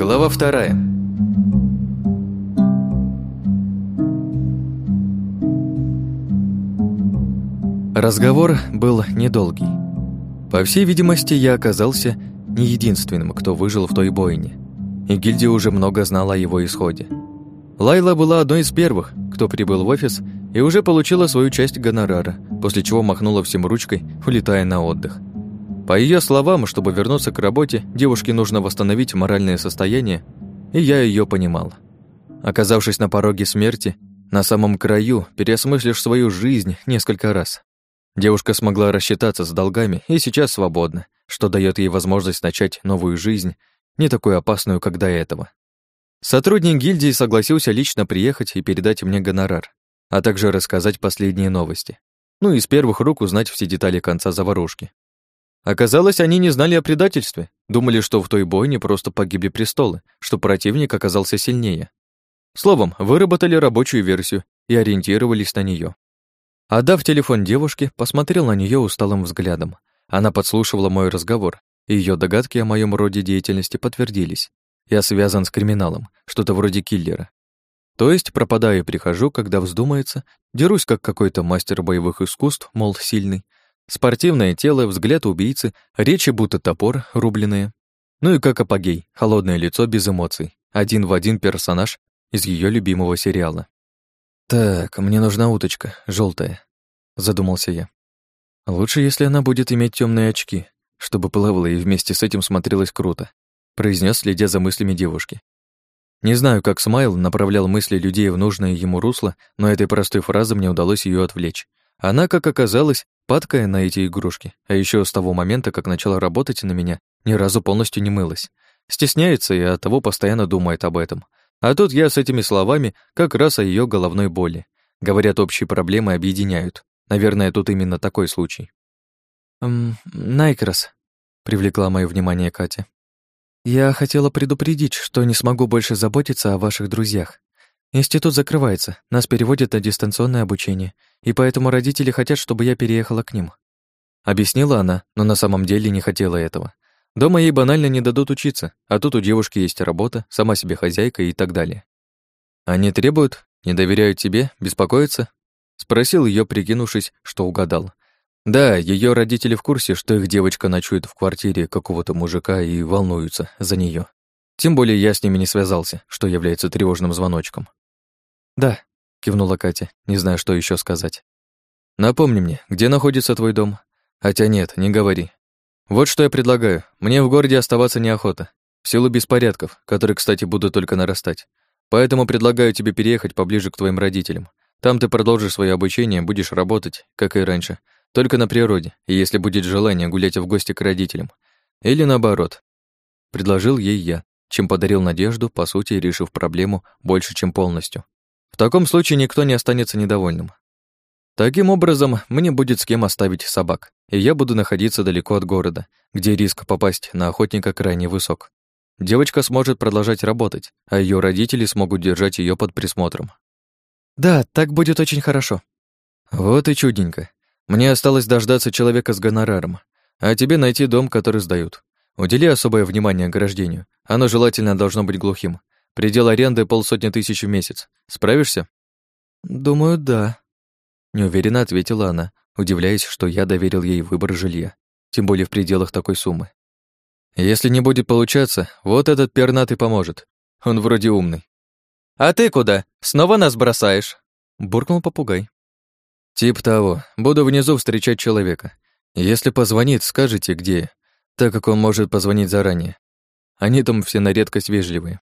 Глава вторая. Разговор был недолгий. По всей видимости, я оказался не единственным, кто выжил в той бойне, и гильдия уже много знала о его исходе. Лайла была одной из первых, кто прибыл в офис и уже получила свою часть гонорара, после чего махнула всем ручкой, улетая на отдых. По ее словам, чтобы вернуться к работе, девушке нужно восстановить моральное состояние, и я ее понимал. Оказавшись на пороге смерти, на самом краю, переосмыслишь свою жизнь несколько раз. Девушка смогла рассчитаться с долгами и сейчас свободна, что дает ей возможность начать новую жизнь, не такую опасную, как до этого. Сотрудник гильдии согласился лично приехать и передать мне гонорар, а также рассказать последние новости. Ну и с первых рук узнать все детали конца заварушки. Оказалось, они не знали о предательстве, думали, что в той бойне просто погибли престолы, что противник оказался сильнее. Словом, выработали рабочую версию и ориентировались на нее. Отдав телефон девушке, посмотрел на нее усталым взглядом. Она подслушивала мой разговор, и ее догадки о моем роде деятельности подтвердились. Я связан с криминалом, что-то вроде киллера. То есть пропадаю и прихожу, когда вздумается, дерусь как какой-то мастер боевых искусств, мол, сильный. Спортивное тело, взгляд убийцы, речи будто топор, рубленые. Ну и как апогей, холодное лицо без эмоций, один в один персонаж из ее любимого сериала. «Так, мне нужна уточка, желтая, задумался я. «Лучше, если она будет иметь темные очки, чтобы плавала и вместе с этим смотрелась круто», произнес, следя за мыслями девушки. Не знаю, как Смайл направлял мысли людей в нужное ему русло, но этой простой фразы мне удалось ее отвлечь. Она, как оказалось, падкая на эти игрушки, а еще с того момента, как начала работать на меня, ни разу полностью не мылась. Стесняется и оттого постоянно думает об этом. А тут я с этими словами как раз о ее головной боли. Говорят, общие проблемы объединяют. Наверное, тут именно такой случай. «Эм, Найкрас», — привлекла мое внимание Катя. «Я хотела предупредить, что не смогу больше заботиться о ваших друзьях. Институт закрывается, нас переводят на дистанционное обучение, и поэтому родители хотят, чтобы я переехала к ним». Объяснила она, но на самом деле не хотела этого. Дома ей банально не дадут учиться, а тут у девушки есть работа, сама себе хозяйка и так далее. Они требуют, не доверяют тебе, беспокоятся? Спросил ее, прикинувшись, что угадал. Да, ее родители в курсе, что их девочка ночует в квартире какого-то мужика и волнуются за нее. Тем более я с ними не связался, что является тревожным звоночком. «Да», — кивнула Катя, не знаю, что еще сказать. «Напомни мне, где находится твой дом? Хотя нет, не говори. Вот что я предлагаю. Мне в городе оставаться неохота. В силу беспорядков, которые, кстати, будут только нарастать. Поэтому предлагаю тебе переехать поближе к твоим родителям. Там ты продолжишь свое обучение, будешь работать, как и раньше, только на природе, и если будет желание гулять в гости к родителям. Или наоборот. Предложил ей я, чем подарил надежду, по сути, решив проблему больше, чем полностью. В таком случае никто не останется недовольным. Таким образом, мне будет с кем оставить собак, и я буду находиться далеко от города, где риск попасть на охотника крайне высок. Девочка сможет продолжать работать, а ее родители смогут держать ее под присмотром. Да, так будет очень хорошо. Вот и чудненько. Мне осталось дождаться человека с гонораром, а тебе найти дом, который сдают. Удели особое внимание ограждению. Оно желательно должно быть глухим. Предел аренды полсотни тысяч в месяц. Справишься? Думаю, да, Неуверенно ответила она, удивляясь, что я доверил ей выбор жилья, тем более в пределах такой суммы. «Если не будет получаться, вот этот пернатый поможет. Он вроде умный». «А ты куда? Снова нас бросаешь?» буркнул попугай. «Тип того. Буду внизу встречать человека. Если позвонит, скажите, где, так как он может позвонить заранее. Они там все на редкость вежливые».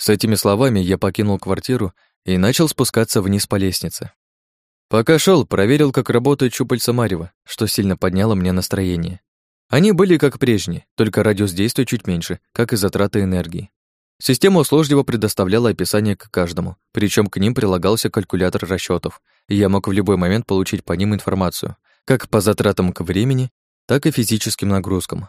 С этими словами я покинул квартиру и начал спускаться вниз по лестнице. Пока шел, проверил, как работает щупальца Марева, что сильно подняло мне настроение. Они были как прежние, только радиус действия чуть меньше, как и затраты энергии. Система услужливо предоставляла описание к каждому, причем к ним прилагался калькулятор расчетов, и я мог в любой момент получить по ним информацию, как по затратам к времени, так и физическим нагрузкам.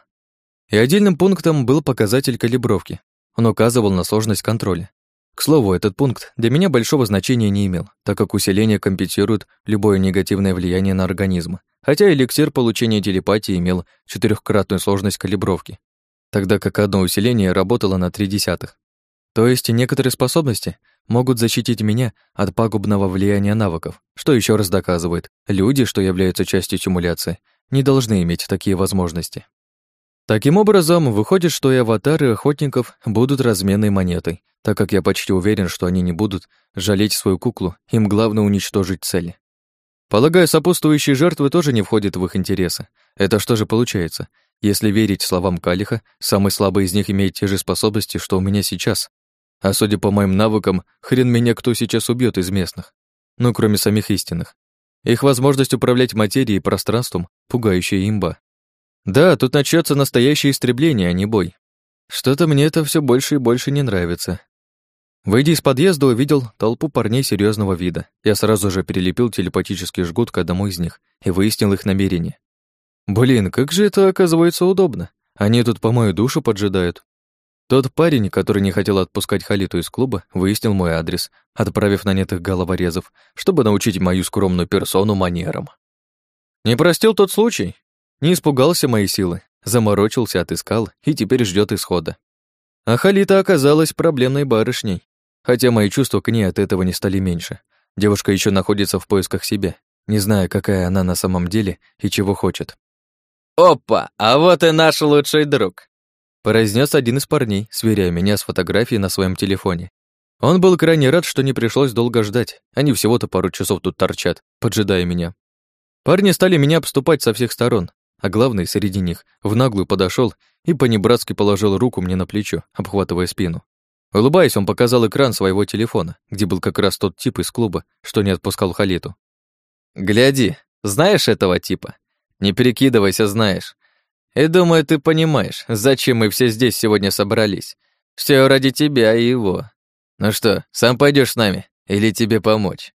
И отдельным пунктом был показатель калибровки. Он указывал на сложность контроля. К слову, этот пункт для меня большого значения не имел, так как усиление компенсирует любое негативное влияние на организм, хотя эликсир получения телепатии имел четырехкратную сложность калибровки. тогда как одно усиление работало на три десятых. То есть некоторые способности могут защитить меня от пагубного влияния навыков, что еще раз доказывает, люди, что являются частью симуляции, не должны иметь такие возможности. Таким образом, выходит, что и аватары охотников будут разменной монетой, так как я почти уверен, что они не будут жалеть свою куклу, им главное уничтожить цели. Полагаю, сопутствующие жертвы тоже не входят в их интересы. Это что же получается? Если верить словам Калиха, самый слабый из них имеет те же способности, что у меня сейчас. А судя по моим навыкам, хрен меня кто сейчас убьет из местных. Ну, кроме самих истинных. Их возможность управлять материей и пространством — пугающая имба. Да, тут начнется настоящее истребление, а не бой. Что-то мне это все больше и больше не нравится. Выйдя из подъезда, увидел толпу парней серьезного вида. Я сразу же перелепил телепатический жгут к одному из них и выяснил их намерение. Блин, как же это оказывается удобно. Они тут по мою душу поджидают. Тот парень, который не хотел отпускать Халиту из клуба, выяснил мой адрес, отправив нанятых головорезов, чтобы научить мою скромную персону манерам. Не простил тот случай, не испугался моей силы, заморочился, отыскал и теперь ждет исхода. А Халита оказалась проблемной барышней, хотя мои чувства к ней от этого не стали меньше. Девушка еще находится в поисках себя, не зная, какая она на самом деле и чего хочет. «Опа, а вот и наш лучший друг!» произнес один из парней, сверяя меня с фотографией на своем телефоне. Он был крайне рад, что не пришлось долго ждать. Они всего-то пару часов тут торчат, поджидая меня. Парни стали меня обступать со всех сторон, а главный среди них в наглую подошел и по-небратски положил руку мне на плечо, обхватывая спину. Улыбаясь, он показал экран своего телефона, где был как раз тот тип из клуба, что не отпускал Халиту. «Гляди, знаешь этого типа? Не перекидывайся, знаешь. И думаю, ты понимаешь, зачем мы все здесь сегодня собрались. Все ради тебя и его. Ну что, сам пойдешь с нами или тебе помочь?»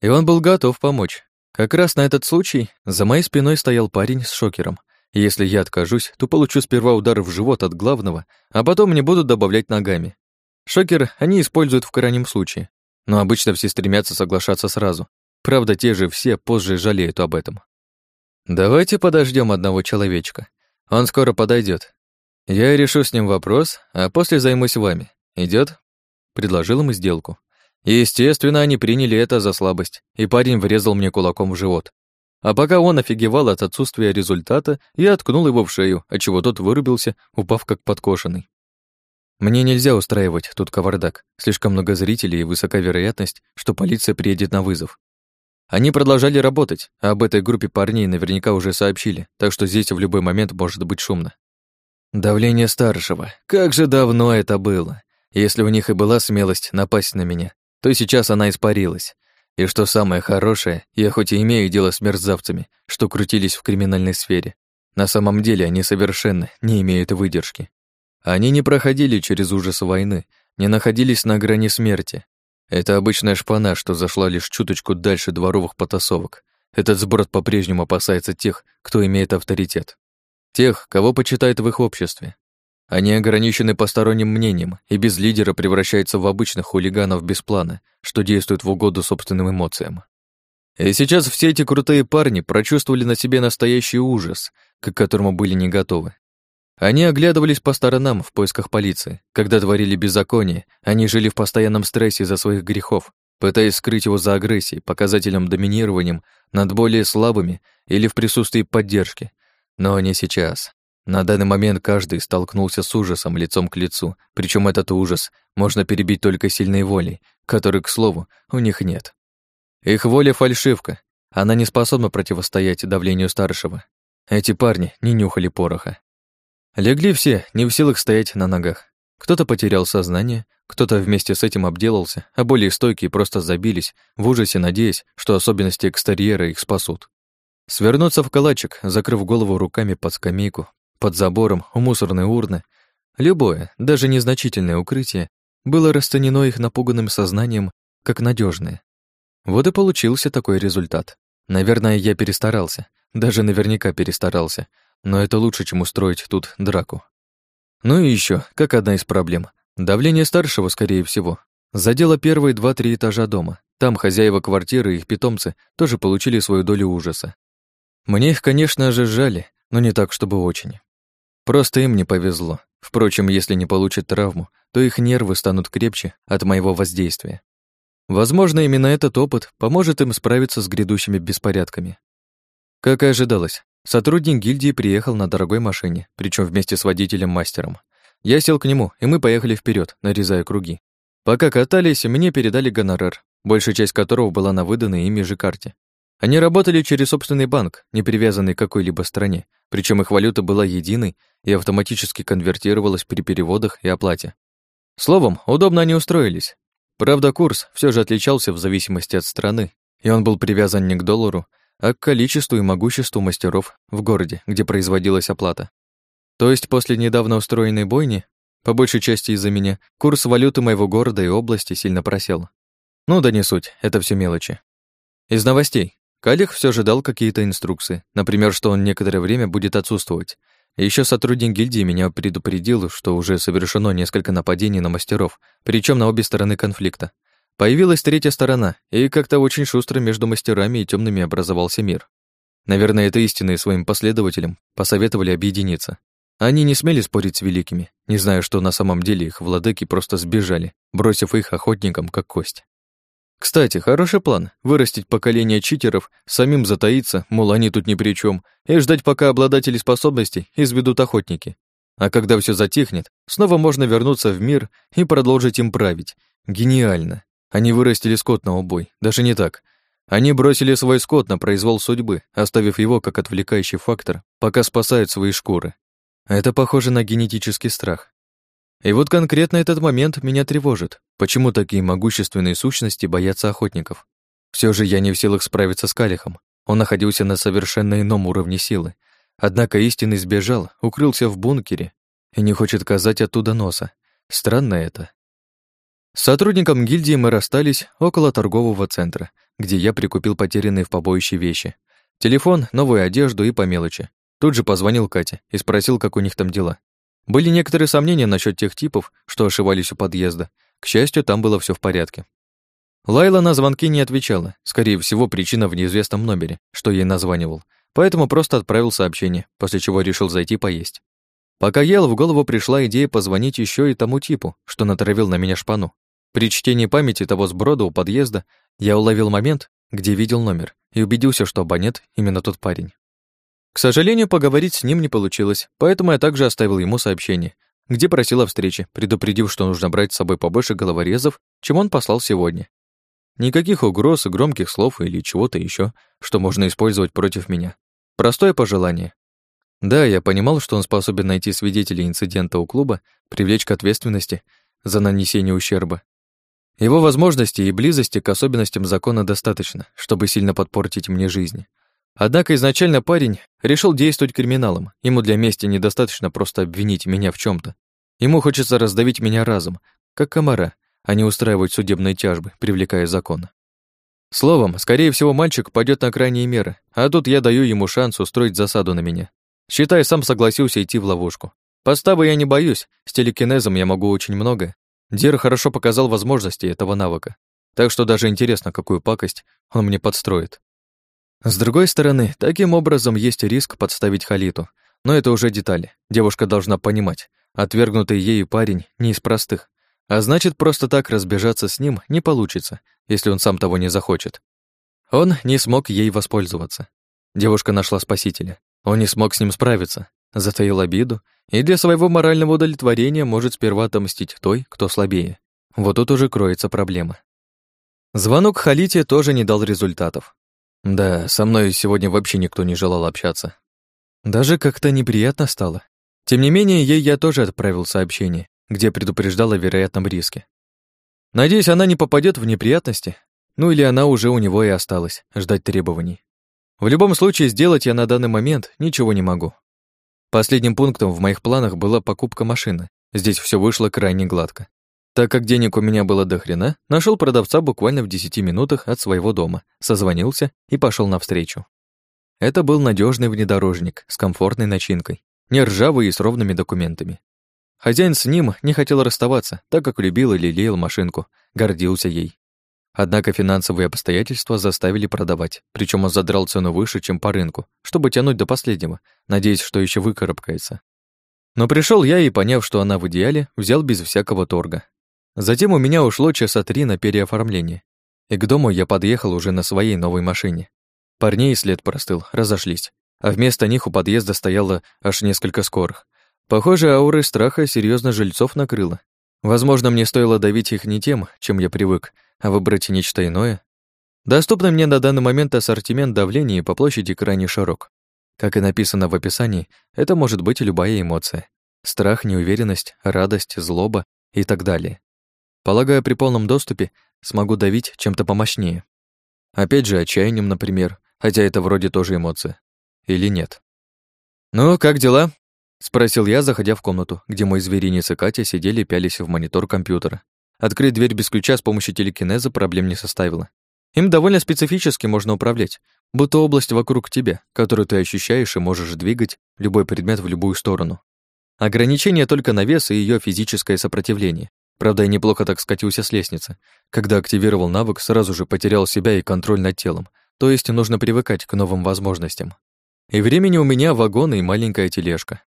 И он был готов помочь. Как раз на этот случай за моей спиной стоял парень с шокером. Если я откажусь, то получу сперва удар в живот от главного, а потом мне будут добавлять ногами. Шокер они используют в крайнем случае, но обычно все стремятся соглашаться сразу. Правда, те же все позже жалеют об этом. Давайте подождем одного человечка. Он скоро подойдет. Я решу с ним вопрос, а после займусь вами. Идет? Предложил ему сделку. Естественно, они приняли это за слабость, и парень врезал мне кулаком в живот. А пока он офигевал от отсутствия результата, я откнул его в шею, отчего тот вырубился, упав как подкошенный. Мне нельзя устраивать тут кавардак. Слишком много зрителей и высока вероятность, что полиция приедет на вызов. Они продолжали работать, а об этой группе парней наверняка уже сообщили, так что здесь в любой момент может быть шумно. Давление старшего. Как же давно это было. Если у них и была смелость напасть на меня, то сейчас она испарилась. И что самое хорошее, я хоть и имею дело с мерзавцами, что крутились в криминальной сфере, на самом деле они совершенно не имеют выдержки. Они не проходили через ужас войны, не находились на грани смерти. Это обычная шпана, что зашла лишь чуточку дальше дворовых потасовок. Этот сброд по-прежнему опасается тех, кто имеет авторитет. Тех, кого почитают в их обществе. Они ограничены посторонним мнением и без лидера превращаются в обычных хулиганов без плана, что действуют в угоду собственным эмоциям. И сейчас все эти крутые парни прочувствовали на себе настоящий ужас, к которому были не готовы. Они оглядывались по сторонам в поисках полиции. Когда творили беззаконие, они жили в постоянном стрессе из-за своих грехов, пытаясь скрыть его за агрессией, показателем доминированием над более слабыми или в присутствии поддержки. Но не сейчас. На данный момент каждый столкнулся с ужасом лицом к лицу, причем этот ужас можно перебить только сильной волей, которой, к слову, у них нет. Их воля — фальшивка, она не способна противостоять давлению старшего. Эти парни не нюхали пороха. Легли все, не в силах стоять на ногах. Кто-то потерял сознание, кто-то вместе с этим обделался, а более стойкие просто забились, в ужасе надеясь, что особенности экстерьера их спасут. Свернуться в калачик, закрыв голову руками под скамейку, под забором, у мусорной урны. Любое, даже незначительное укрытие было расценено их напуганным сознанием как надежное. Вот и получился такой результат. Наверное, я перестарался, даже наверняка перестарался, но это лучше, чем устроить тут драку. Ну и еще, как одна из проблем, давление старшего, скорее всего, задело первые два-три этажа дома. Там хозяева квартиры и их питомцы тоже получили свою долю ужаса. Мне их, конечно же, жали, но не так, чтобы очень. Просто им не повезло. Впрочем, если не получат травму, то их нервы станут крепче от моего воздействия. Возможно, именно этот опыт поможет им справиться с грядущими беспорядками. Как и ожидалось, сотрудник гильдии приехал на дорогой машине, причем вместе с водителем-мастером. Я сел к нему, и мы поехали вперед, нарезая круги. Пока катались, мне передали гонорар, большая часть которого была на выданной ими же карте. Они работали через собственный банк, не привязанный к какой-либо стране, причем их валюта была единой и автоматически конвертировалась при переводах и оплате. Словом, удобно они устроились. Правда, курс все же отличался в зависимости от страны, и он был привязан не к доллару, а к количеству и могуществу мастеров в городе, где производилась оплата. То есть после недавно устроенной бойни, по большей части из-за меня, курс валюты моего города и области сильно просел. Ну да не суть, это все мелочи. Из новостей. Калих все же дал какие-то инструкции, например, что он некоторое время будет отсутствовать. Еще сотрудник гильдии меня предупредил, что уже совершено несколько нападений на мастеров, причем на обе стороны конфликта. Появилась третья сторона, и как-то очень шустро между мастерами и темными образовался мир. Наверное, это истинные своим последователям посоветовали объединиться. Они не смели спорить с великими, не зная, что на самом деле их владыки просто сбежали, бросив их охотникам как кость. Кстати, хороший план — вырастить поколение читеров, самим затаиться, мол, они тут ни при чем, и ждать, пока обладатели способностей изведут охотники. А когда все затихнет, снова можно вернуться в мир и продолжить им править. Гениально. Они вырастили скот на убой. Даже не так. Они бросили свой скот на произвол судьбы, оставив его как отвлекающий фактор, пока спасают свои шкуры. Это похоже на генетический страх. И вот конкретно этот момент меня тревожит. Почему такие могущественные сущности боятся охотников? Все же я не в силах справиться с Калихом. Он находился на совершенно ином уровне силы. Однако истинный сбежал, укрылся в бункере и не хочет казать оттуда носа. Странно это. С сотрудником гильдии мы расстались около торгового центра, где я прикупил потерянные в побоище вещи. Телефон, новую одежду и по мелочи. Тут же позвонил Кате и спросил, как у них там дела. Были некоторые сомнения насчет тех типов, что ошивались у подъезда. К счастью, там было все в порядке. Лайла на звонки не отвечала. Скорее всего, причина в неизвестном номере, что ей названивал. Поэтому просто отправил сообщение, после чего решил зайти поесть. Пока ел, в голову пришла идея позвонить еще и тому типу, что натравил на меня шпану. При чтении памяти того сброда у подъезда я уловил момент, где видел номер, и убедился, что абонент именно тот парень. К сожалению, поговорить с ним не получилось, поэтому я также оставил ему сообщение, где просил о встрече, предупредив, что нужно брать с собой побольше головорезов, чем он послал сегодня. Никаких угроз громких слов или чего-то еще, что можно использовать против меня. Простое пожелание. Да, я понимал, что он способен найти свидетелей инцидента у клуба, привлечь к ответственности за нанесение ущерба. Его возможности и близости к особенностям закона достаточно, чтобы сильно подпортить мне жизнь. Однако изначально парень решил действовать криминалом. Ему для мести недостаточно просто обвинить меня в чем то Ему хочется раздавить меня разом, как комара, а не устраивать судебные тяжбы, привлекая закон. Словом, скорее всего, мальчик пойдет на крайние меры, а тут я даю ему шанс устроить засаду на меня. Считай, сам согласился идти в ловушку. Подставы я не боюсь, с телекинезом я могу очень много. Дир хорошо показал возможности этого навыка, так что даже интересно, какую пакость он мне подстроит. С другой стороны, таким образом есть риск подставить Халиту, но это уже детали. Девушка должна понимать, отвергнутый ею парень не из простых, а значит, просто так разбежаться с ним не получится, если он сам того не захочет. Он не смог ей воспользоваться. Девушка нашла спасителя. Он не смог с ним справиться, затаил обиду и для своего морального удовлетворения может сперва отомстить той, кто слабее. Вот тут уже кроется проблема. Звонок Халите тоже не дал результатов. Да, со мной сегодня вообще никто не желал общаться. Даже как-то неприятно стало. Тем не менее, ей я тоже отправил сообщение, где предупреждал о вероятном риске. Надеюсь, она не попадет в неприятности, ну или она уже у него и осталась, ждать требований. В любом случае, сделать я на данный момент ничего не могу. Последним пунктом в моих планах была покупка машины. Здесь все вышло крайне гладко. Так как денег у меня было до хрена, нашел продавца буквально в 10 минутах от своего дома, созвонился и пошел навстречу. Это был надежный внедорожник с комфортной начинкой, не ржавый и с ровными документами. Хозяин с ним не хотел расставаться, так как любил и лелеял машинку, гордился ей. Однако финансовые обстоятельства заставили продавать, причем он задрал цену выше, чем по рынку, чтобы тянуть до последнего, надеясь, что еще выкарабкается. Но пришел я и, поняв, что она в идеале, взял без всякого торга. Затем у меня ушло часа три на переоформление. И к дому я подъехал уже на своей новой машине. Парней след простыл, разошлись. А вместо них у подъезда стояло аж несколько скорых. Похоже, ауры страха серьезно жильцов накрыло. Возможно, мне стоило давить их не тем, чем я привык, а выбрать нечто иное. Доступный мне на данный момент ассортимент давления по площади крайне широк. Как и написано в описании, это может быть любая эмоция. Страх, неуверенность, радость, злоба и так далее. Полагаю, при полном доступе смогу давить чем-то помощнее. Опять же, отчаянием, например, хотя это вроде тоже эмоция. Или нет? «Ну, как дела?» — спросил я, заходя в комнату, где мой зверинец и Катя сидели и пялись в монитор компьютера. Открыть дверь без ключа с помощью телекинеза проблем не составило. Им довольно специфически можно управлять, будто область вокруг тебя, которую ты ощущаешь и можешь двигать любой предмет в любую сторону. Ограничение только на вес и ее физическое сопротивление. Правда, я неплохо так скатился с лестницы. Когда активировал навык, сразу же потерял себя и контроль над телом. То есть нужно привыкать к новым возможностям. И времени у меня вагон и маленькая тележка.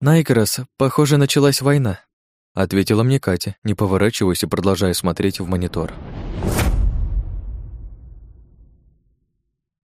«Найкрос, похоже, началась война», — ответила мне Катя, не поворачиваясь и продолжая смотреть в монитор. «Найкрос,